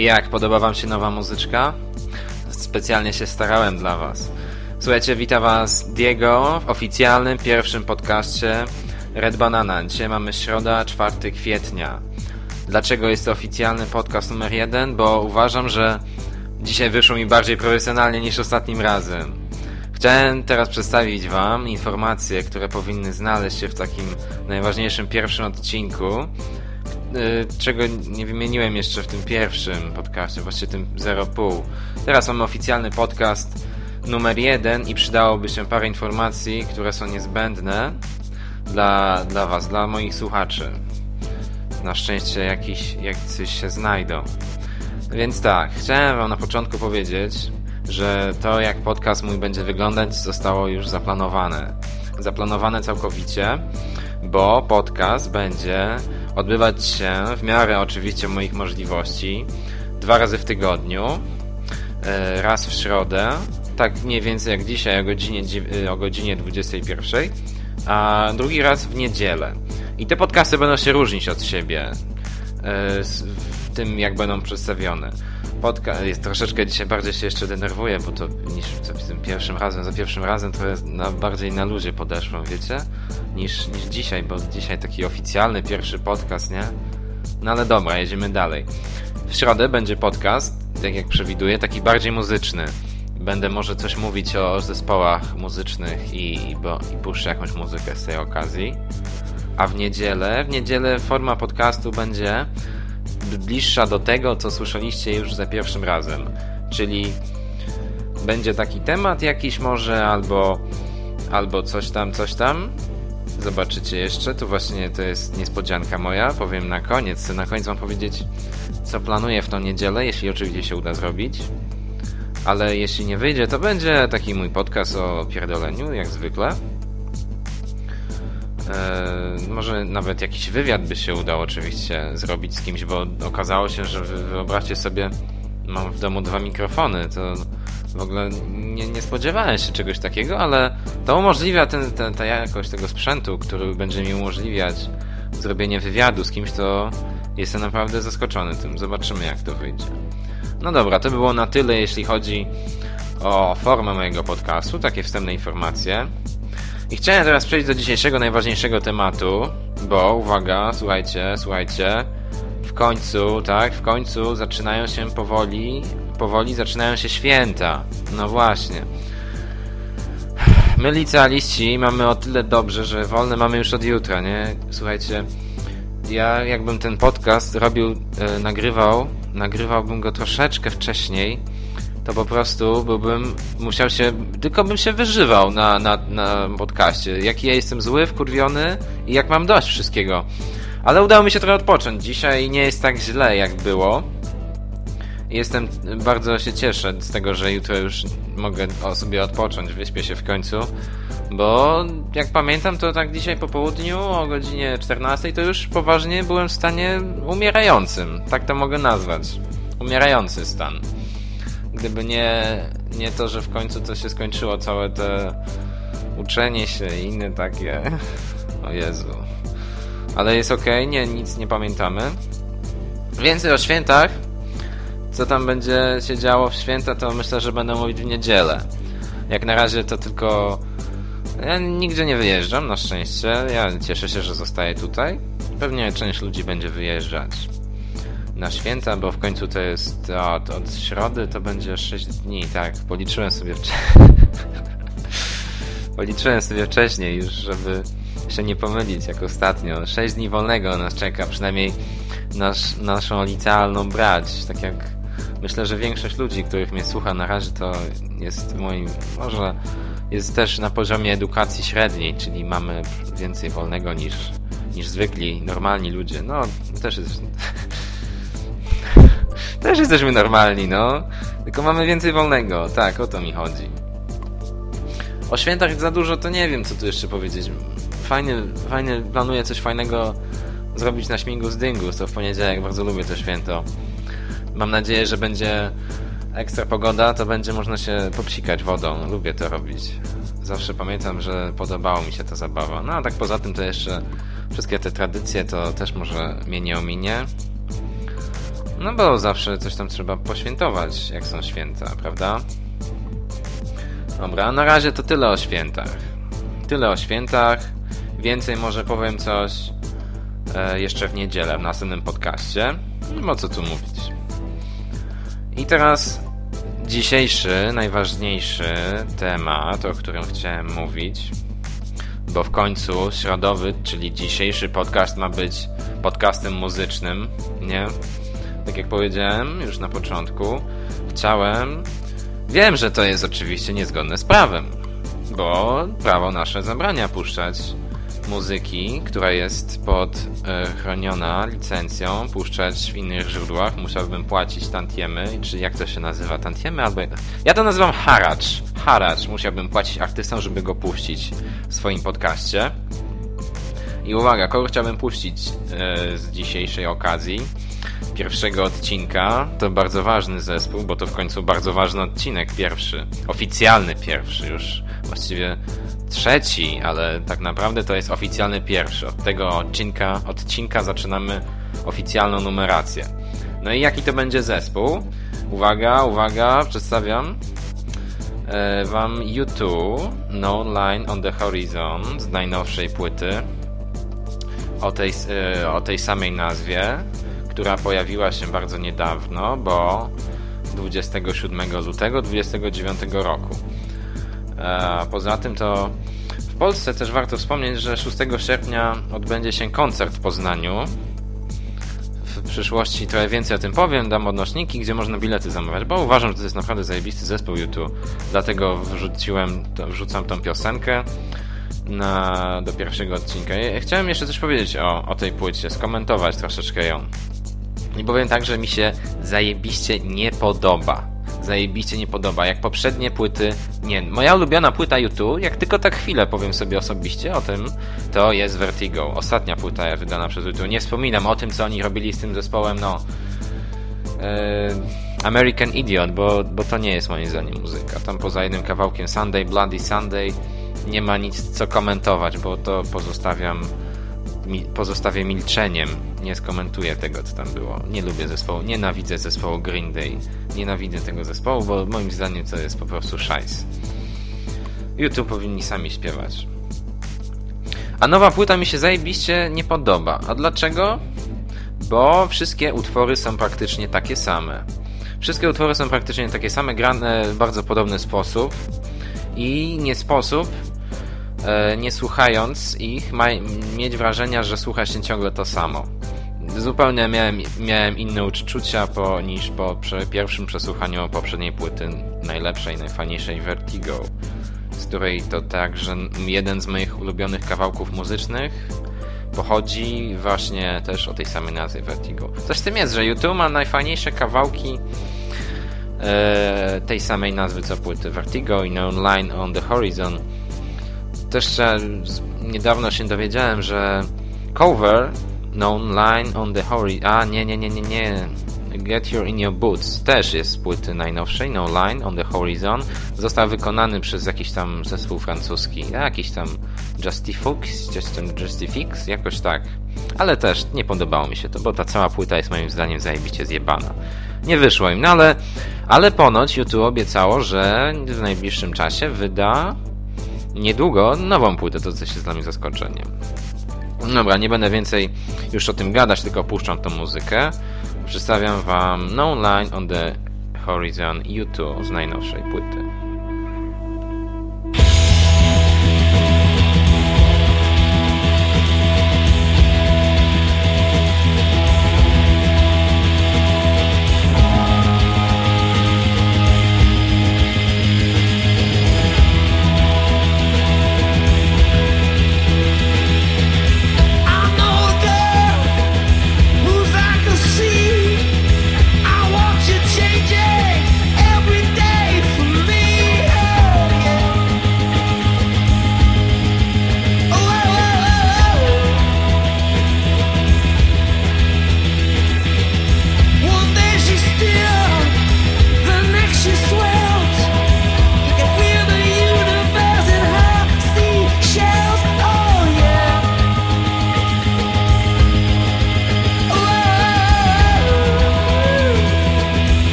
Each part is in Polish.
Jak podoba Wam się nowa muzyczka? Specjalnie się starałem dla Was. Słuchajcie, witam Was Diego w oficjalnym pierwszym podcaście Red Banana. Dzisiaj mamy środa, 4 kwietnia. Dlaczego jest to oficjalny podcast numer jeden? Bo uważam, że dzisiaj wyszło mi bardziej profesjonalnie niż ostatnim razem. Chciałem teraz przedstawić Wam informacje, które powinny znaleźć się w takim najważniejszym pierwszym odcinku, czego nie wymieniłem jeszcze w tym pierwszym podcaście, właściwie tym 0,5. Teraz mamy oficjalny podcast numer jeden i przydałoby się parę informacji, które są niezbędne dla, dla Was, dla moich słuchaczy. Na szczęście jakiś, jacyś się znajdą. Więc tak, chciałem Wam na początku powiedzieć, że to jak podcast mój będzie wyglądać zostało już zaplanowane. Zaplanowane całkowicie, bo podcast będzie odbywać się w miarę oczywiście moich możliwości dwa razy w tygodniu, e, raz w środę, tak mniej więcej jak dzisiaj o godzinie, o godzinie 21, a drugi raz w niedzielę. I te podcasty będą się różnić od siebie e, w tym, jak będą przedstawione podcast jest troszeczkę dzisiaj bardziej się jeszcze denerwuję, bo to niż za tym pierwszym razem, za pierwszym razem to na, bardziej na luzie podeszłem, wiecie? Niż, niż dzisiaj, bo dzisiaj taki oficjalny pierwszy podcast, nie? No ale dobra, jedziemy dalej. W środę będzie podcast, tak jak przewiduję, taki bardziej muzyczny. Będę może coś mówić o zespołach muzycznych i, i, bo, i puszczę jakąś muzykę z tej okazji. A w niedzielę, w niedzielę forma podcastu będzie bliższa do tego, co słyszeliście już za pierwszym razem. Czyli będzie taki temat jakiś może, albo, albo coś tam, coś tam. Zobaczycie jeszcze, tu właśnie to jest niespodzianka moja, powiem na koniec. Na koniec wam powiedzieć, co planuję w tą niedzielę, jeśli oczywiście się uda zrobić. Ale jeśli nie wyjdzie, to będzie taki mój podcast o pierdoleniu, jak zwykle. E, może nawet jakiś wywiad by się udało oczywiście zrobić z kimś, bo okazało się, że wyobraźcie sobie, mam w domu dwa mikrofony, to w ogóle nie, nie spodziewałem się czegoś takiego, ale to umożliwia ten, ten, ta jakość tego sprzętu, który będzie mi umożliwiać zrobienie wywiadu z kimś, to jestem naprawdę zaskoczony tym. Zobaczymy, jak to wyjdzie. No dobra, to było na tyle, jeśli chodzi o formę mojego podcastu, takie wstępne informacje. I chciałem teraz przejść do dzisiejszego najważniejszego tematu, bo uwaga, słuchajcie, słuchajcie, w końcu, tak, w końcu zaczynają się powoli, powoli zaczynają się święta. No właśnie. My licealiści mamy o tyle dobrze, że wolne mamy już od jutra, nie? Słuchajcie, ja jakbym ten podcast robił, e, nagrywał, nagrywałbym go troszeczkę wcześniej, to po prostu byłbym musiał się, tylko bym się wyżywał na, na, na podcaście. Jaki ja jestem zły, wkurwiony i jak mam dość wszystkiego. Ale udało mi się trochę odpocząć. Dzisiaj nie jest tak źle, jak było. Jestem, bardzo się cieszę z tego, że jutro już mogę sobie odpocząć, wyśpię się w końcu. Bo jak pamiętam, to tak dzisiaj po południu o godzinie 14 to już poważnie byłem w stanie umierającym. Tak to mogę nazwać. Umierający stan. Gdyby nie, nie to, że w końcu to się skończyło, całe te uczenie się i inne takie. O Jezu. Ale jest ok, nie, nic nie pamiętamy. Więcej o świętach. Co tam będzie się działo w święta, to myślę, że będę mówić w niedzielę. Jak na razie to tylko. Ja nigdzie nie wyjeżdżam, na szczęście. Ja cieszę się, że zostaję tutaj. Pewnie część ludzi będzie wyjeżdżać na święta, bo w końcu to jest od, od środy to będzie 6 dni, tak, policzyłem sobie wcześniej. policzyłem sobie wcześniej już, żeby się nie pomylić jak ostatnio. 6 dni wolnego nas czeka, przynajmniej nasz, naszą licealną brać, tak jak myślę, że większość ludzi, których mnie słucha na razie to jest moim, może jest też na poziomie edukacji średniej, czyli mamy więcej wolnego niż, niż zwykli, normalni ludzie. No, też jest też jesteśmy normalni, no. Tylko mamy więcej wolnego. Tak, o to mi chodzi. O świętach za dużo to nie wiem, co tu jeszcze powiedzieć. Fajnie, fajnie planuję coś fajnego zrobić na śmigu z Dyngus. To w poniedziałek bardzo lubię to święto. Mam nadzieję, że będzie ekstra pogoda, to będzie można się popsikać wodą. Lubię to robić. Zawsze pamiętam, że podobało mi się ta zabawa. No a tak poza tym to jeszcze wszystkie te tradycje to też może mnie nie ominie. No bo zawsze coś tam trzeba poświętować, jak są święta, prawda? Dobra, na razie to tyle o świętach. Tyle o świętach. Więcej może powiem coś e, jeszcze w niedzielę w następnym podcaście. Ma co tu mówić. I teraz dzisiejszy, najważniejszy temat, o którym chciałem mówić, bo w końcu środowy, czyli dzisiejszy podcast ma być podcastem muzycznym, nie? Tak jak powiedziałem już na początku, chciałem. Wiem, że to jest oczywiście niezgodne z prawem, bo prawo nasze zabrania puszczać muzyki, która jest podchroniona e, licencją, puszczać w innych źródłach, musiałbym płacić tantiemy, czy jak to się nazywa, tantiemy? Albo... Ja to nazywam haracz. Haracz musiałbym płacić artystom, żeby go puścić w swoim podcaście. I uwaga, kogo chciałbym puścić e, z dzisiejszej okazji? Pierwszego odcinka to bardzo ważny zespół, bo to w końcu bardzo ważny odcinek, pierwszy, oficjalny pierwszy, już właściwie trzeci, ale tak naprawdę to jest oficjalny pierwszy. Od tego odcinka, odcinka zaczynamy oficjalną numerację. No i jaki to będzie zespół? Uwaga, uwaga, przedstawiam e, Wam U2 No Line on the Horizon z najnowszej płyty o tej, e, o tej samej nazwie, która pojawiła się bardzo niedawno, bo 27 lutego 29 roku. E, poza tym to w Polsce też warto wspomnieć, że 6 sierpnia odbędzie się koncert w Poznaniu. W przyszłości trochę więcej o tym powiem, dam odnośniki, gdzie można bilety zamawiać, bo uważam, że to jest naprawdę zajebisty zespół YouTube. Dlatego wrzuciłem, wrzucam tą piosenkę na, do pierwszego odcinka. Chciałem jeszcze coś powiedzieć o, o tej płycie, skomentować troszeczkę ją. I powiem tak, że mi się zajebiście nie podoba zajebiście nie podoba. Jak poprzednie płyty, nie. Moja ulubiona płyta YouTube, jak tylko tak chwilę powiem sobie osobiście o tym, to jest Vertigo. Ostatnia płyta wydana przez YouTube. Nie wspominam o tym, co oni robili z tym zespołem, no. Yy, American Idiot, bo, bo to nie jest moim zdaniem muzyka. Tam poza jednym kawałkiem Sunday, Bloody Sunday nie ma nic co komentować, bo to pozostawiam pozostawię milczeniem. Nie skomentuję tego, co tam było. Nie lubię zespołu, nienawidzę zespołu Green Day. Nienawidzę tego zespołu, bo moim zdaniem to jest po prostu szajs. YouTube powinni sami śpiewać. A nowa płyta mi się zajebiście nie podoba. A dlaczego? Bo wszystkie utwory są praktycznie takie same. Wszystkie utwory są praktycznie takie same, grane w bardzo podobny sposób i nie sposób nie słuchając ich, ma, mieć wrażenia, że słucha się ciągle to samo. Zupełnie miałem, miałem inne uczucia po, niż po prze, pierwszym przesłuchaniu poprzedniej płyty, najlepszej, najfajniejszej Vertigo, z której to także jeden z moich ulubionych kawałków muzycznych pochodzi właśnie też o tej samej nazwie Vertigo. Coś z tym jest, że YouTube ma najfajniejsze kawałki e, tej samej nazwy co płyty Vertigo i No Line on the Horizon też niedawno się dowiedziałem, że cover known line on the horizon. A, nie, nie, nie, nie, nie. Get Your In Your Boots też jest z płyty najnowszej, No Line on the Horizon. Został wykonany przez jakiś tam zespół francuski, jakiś tam Justifix, Justifix, jakoś tak. Ale też nie podobało mi się to, bo ta cała płyta jest moim zdaniem zajebicie zjebana. Nie wyszło im, no ale, ale ponoć YouTube obiecało, że w najbliższym czasie wyda niedługo nową płytę, to coś jest dla mnie zaskoczeniem. Dobra, nie będę więcej już o tym gadać, tylko puszczam tą muzykę. Przedstawiam Wam No Line on the Horizon U2 z najnowszej płyty.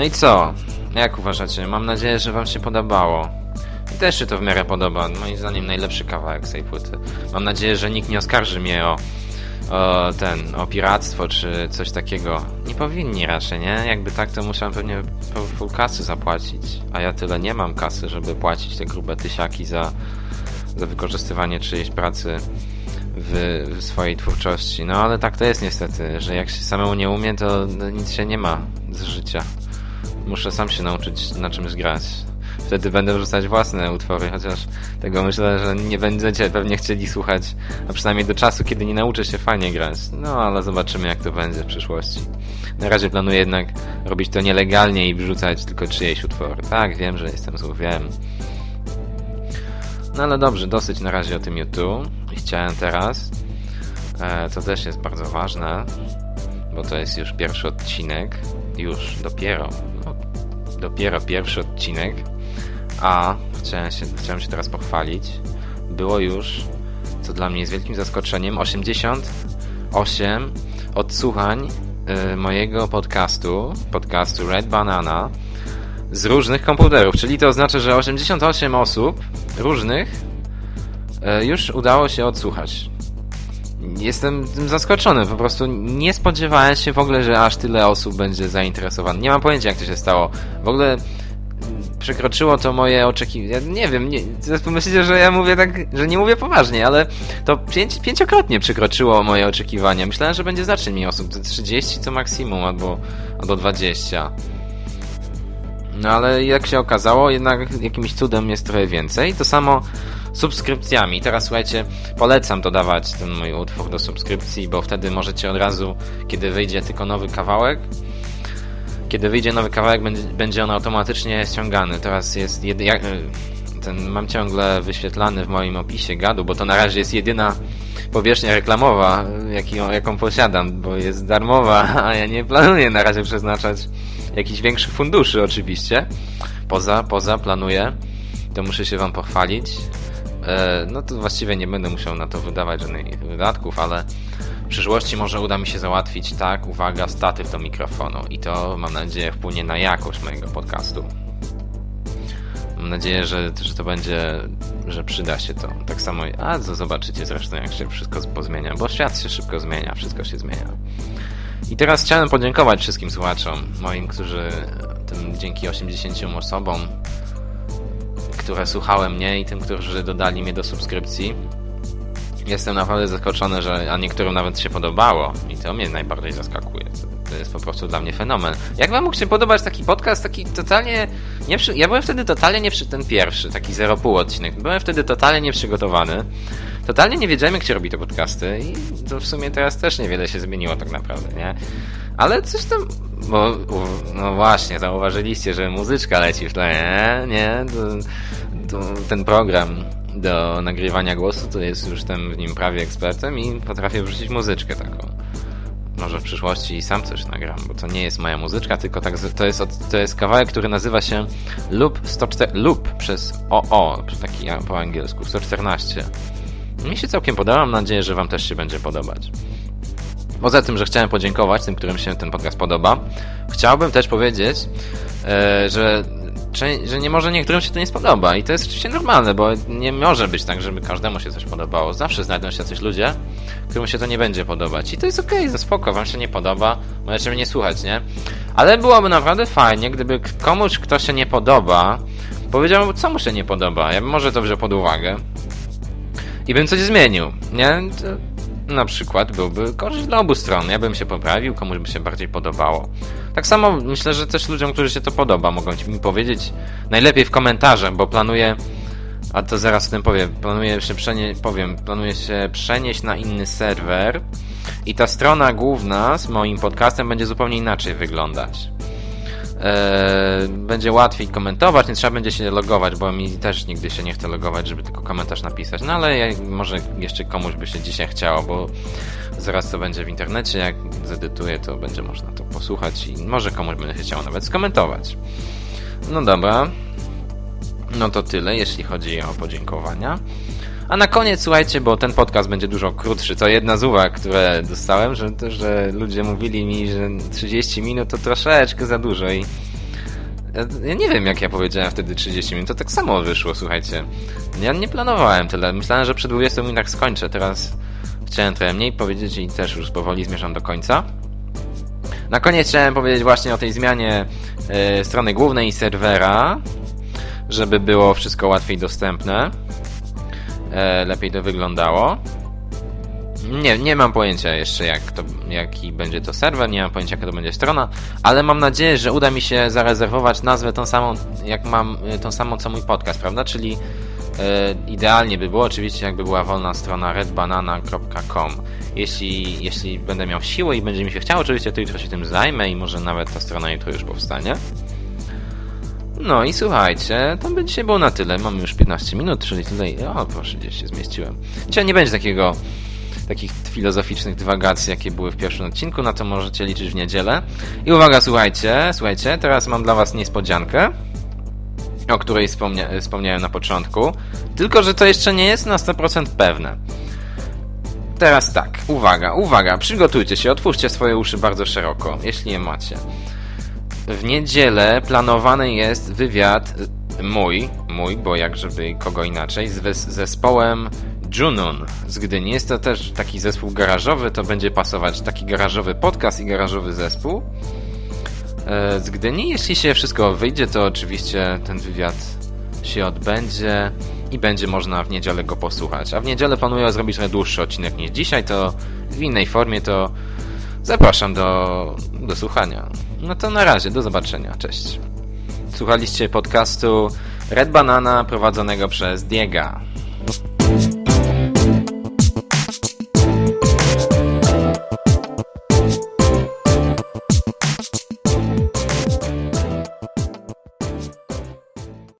No i co? Jak uważacie? Mam nadzieję, że wam się podobało. I też się to w miarę podoba. Moim zdaniem najlepszy kawałek z tej płyty. Mam nadzieję, że nikt nie oskarży mnie o, o ten, o piractwo czy coś takiego. Nie powinni raczej, nie? Jakby tak, to musiałem pewnie full kasy zapłacić. A ja tyle nie mam kasy, żeby płacić te grube tysiaki za, za wykorzystywanie czyjejś pracy w, w, swojej twórczości. No ale tak to jest niestety, że jak się samemu nie umie, to nic się nie ma z życia. Muszę sam się nauczyć na czymś grać. Wtedy będę wrzucać własne utwory, chociaż tego myślę, że nie będziecie pewnie chcieli słuchać, a przynajmniej do czasu, kiedy nie nauczę się fajnie grać. No ale zobaczymy, jak to będzie w przyszłości. Na razie planuję jednak robić to nielegalnie i wrzucać tylko czyjeś utwory. Tak, wiem, że jestem zły, wiem. No ale dobrze, dosyć na razie o tym YouTube. Chciałem teraz, e, to też jest bardzo ważne, bo to jest już pierwszy odcinek, już, dopiero, dopiero pierwszy odcinek, a chciałem się, chciałem się teraz pochwalić, było już, co dla mnie jest wielkim zaskoczeniem, 88 odsłuchań y, mojego podcastu, podcastu Red Banana, z różnych komputerów, czyli to oznacza, że 88 osób różnych e, już udało się odsłuchać. Jestem tym zaskoczony, po prostu nie spodziewałem się w ogóle, że aż tyle osób będzie zainteresowanych. Nie mam pojęcia, jak to się stało. W ogóle przekroczyło to moje oczekiwania. Nie wiem, nie, pomyślicie, że ja mówię tak, że nie mówię poważnie, ale to pięć, pięciokrotnie przekroczyło moje oczekiwania. Myślałem, że będzie znacznie mniej osób, to 30 to maksimum, albo, albo 20. No ale jak się okazało, jednak jakimś cudem jest trochę więcej. To samo subskrypcjami. Teraz słuchajcie, polecam dodawać ten mój utwór do subskrypcji, bo wtedy możecie od razu, kiedy wyjdzie tylko nowy kawałek, kiedy wyjdzie nowy kawałek, będzie on automatycznie ściągany. Teraz jest jedy, ten mam ciągle wyświetlany w moim opisie gadu, bo to na razie jest jedyna powierzchnia reklamowa, jaką posiadam, bo jest darmowa, a ja nie planuję na razie przeznaczać jakichś większych funduszy oczywiście. Poza, poza planuję, to muszę się wam pochwalić. E, no to właściwie nie będę musiał na to wydawać żadnych wydatków, ale w przyszłości może uda mi się załatwić tak, uwaga, statyw do mikrofonu i to mam nadzieję wpłynie na jakość mojego podcastu. Mam nadzieję, że, że to będzie, że przyda się to. Tak samo, a zobaczycie zresztą, jak się wszystko pozmienia, bo świat się szybko zmienia, wszystko się zmienia. I teraz chciałem podziękować wszystkim słuchaczom moim, którzy tym dzięki 80 osobom, które słuchały mnie i tym, którzy dodali mnie do subskrypcji. Jestem naprawdę zaskoczony, że a niektórym nawet się podobało i to mnie najbardziej zaskakuje. To jest po prostu dla mnie fenomen. Jak wam mógł się podobać taki podcast, taki totalnie... Nie przy... Ja byłem wtedy totalnie nie przy... ten pierwszy, taki 0,5 odcinek. Byłem wtedy totalnie nieprzygotowany. Totalnie nie wiedziałem, jak się robi te podcasty i to w sumie teraz też niewiele się zmieniło tak naprawdę, nie? Ale coś tam... Bo, no właśnie, zauważyliście, że muzyczka leci w tle, nie? Nie? To, to ten program do nagrywania głosu to jest już tym w nim prawie ekspertem i potrafię wrzucić muzyczkę taką. Może w przyszłości sam coś nagram, bo to nie jest moja muzyczka, tylko tak, to, jest, to jest kawałek, który nazywa się Loop 104, Loop przez OO, taki po angielsku, 114. Mi się całkiem podoba, mam nadzieję, że Wam też się będzie podobać. Poza tym, że chciałem podziękować tym, którym się ten podcast podoba, chciałbym też powiedzieć, e, że, że nie może niektórym się to nie spodoba i to jest oczywiście normalne, bo nie może być tak, żeby każdemu się coś podobało. Zawsze znajdą się jacyś ludzie, którym się to nie będzie podobać i to jest okej, okay, spoko, Wam się nie podoba, możecie mnie nie słuchać, nie? Ale byłoby naprawdę fajnie, gdyby komuś, kto się nie podoba, powiedział, co mu się nie podoba. Ja bym może to wziął pod uwagę i bym coś zmienił, nie? Na przykład byłby korzyść dla obu stron. Ja bym się poprawił, komuś by się bardziej podobało. Tak samo myślę, że też ludziom, którzy się to podoba, mogą mi powiedzieć najlepiej w komentarzach, bo planuję, a to zaraz o tym powiem, planuję się przenieść, powiem, planuję się przenieść na inny serwer i ta strona główna z moim podcastem będzie zupełnie inaczej wyglądać. E, będzie łatwiej komentować, nie trzeba będzie się logować, bo mi też nigdy się nie chce logować, żeby tylko komentarz napisać. No ale może jeszcze komuś by się dzisiaj chciało, bo zaraz to będzie w internecie, jak zedytuję, to będzie można to posłuchać i może komuś będzie się chciało nawet skomentować. No dobra. No to tyle, jeśli chodzi o podziękowania. A na koniec słuchajcie, bo ten podcast będzie dużo krótszy. To jedna z uwag, które dostałem, że, to, że ludzie mówili mi, że 30 minut to troszeczkę za dużo i Ja nie wiem, jak ja powiedziałem wtedy 30 minut, to tak samo wyszło, słuchajcie. Ja nie planowałem tyle. Myślałem, że przy 20 minutach skończę. Teraz chciałem trochę mniej powiedzieć i też już powoli zmierzam do końca. Na koniec chciałem powiedzieć właśnie o tej zmianie y, strony głównej i serwera, żeby było wszystko łatwiej dostępne. Y, lepiej to wyglądało. Nie, nie mam pojęcia jeszcze jak to, jaki będzie to serwer, nie mam pojęcia jaka to będzie strona, ale mam nadzieję, że uda mi się zarezerwować nazwę tą samą, jak mam, y, tą samą co mój podcast, prawda? Czyli e, idealnie by było oczywiście jakby była wolna strona redbanana.com. Jeśli, jeśli będę miał siłę i będzie mi się chciało, oczywiście to jutro się tym zajmę i może nawet ta strona jutro już powstanie. No i słuchajcie, to by dzisiaj było na tyle. Mamy już 15 minut, czyli tutaj. O, proszę, gdzieś się zmieściłem. Dzisiaj nie będzie takiego takich filozoficznych dywagacji, jakie były w pierwszym odcinku, na to możecie liczyć w niedzielę. I uwaga, słuchajcie, słuchajcie, teraz mam dla was niespodziankę, o której wspomnia wspomniałem na początku, tylko że to jeszcze nie jest na 100% pewne. Teraz tak, uwaga, uwaga, przygotujcie się, otwórzcie swoje uszy bardzo szeroko, jeśli je macie. W niedzielę planowany jest wywiad mój, mój, bo jak żeby kogo inaczej, z zespołem Junun z Gdyni. Jest to też taki zespół garażowy, to będzie pasować taki garażowy podcast i garażowy zespół e, z Gdyni. Jeśli się wszystko wyjdzie, to oczywiście ten wywiad się odbędzie i będzie można w niedzielę go posłuchać. A w niedzielę planuję zrobić trochę dłuższy odcinek niż dzisiaj, to w innej formie to zapraszam do, do słuchania. No to na razie, do zobaczenia, cześć. Słuchaliście podcastu Red Banana prowadzonego przez Diega.